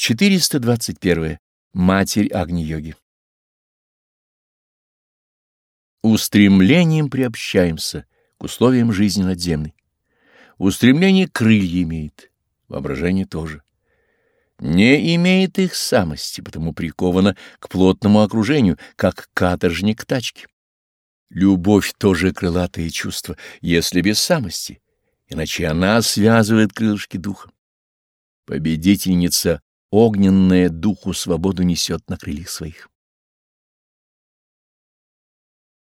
421. Матерь Агни-йоги. Устремлением приобщаемся к условиям жизни надземной. Устремление крылья имеет, воображение тоже. Не имеет их самости, потому приковано к плотному окружению, как каторжник к тачке. Любовь тоже крылатое чувство, если без самости, иначе она связывает крылышки духа. Победительница огненная духу свободу несет на крыльях своих.